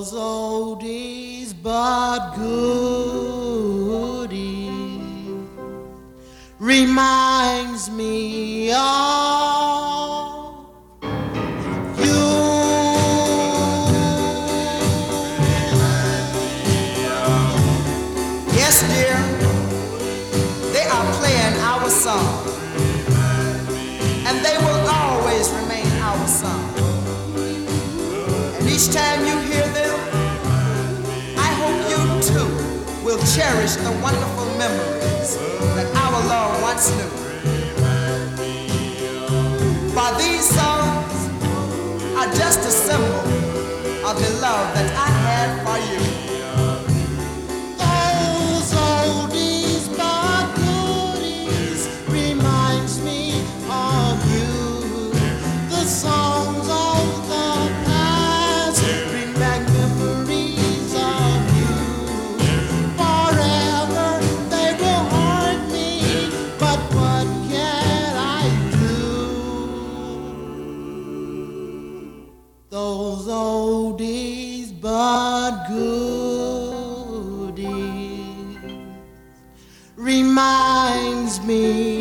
those oldies but goodies reminds me of you. Yes, dear, they are playing our song, and they will always remain our song. And each time. Cherish the wonderful memories that our Lord once knew. For these songs are just a symbol of the love that I Those oldies but goodies reminds me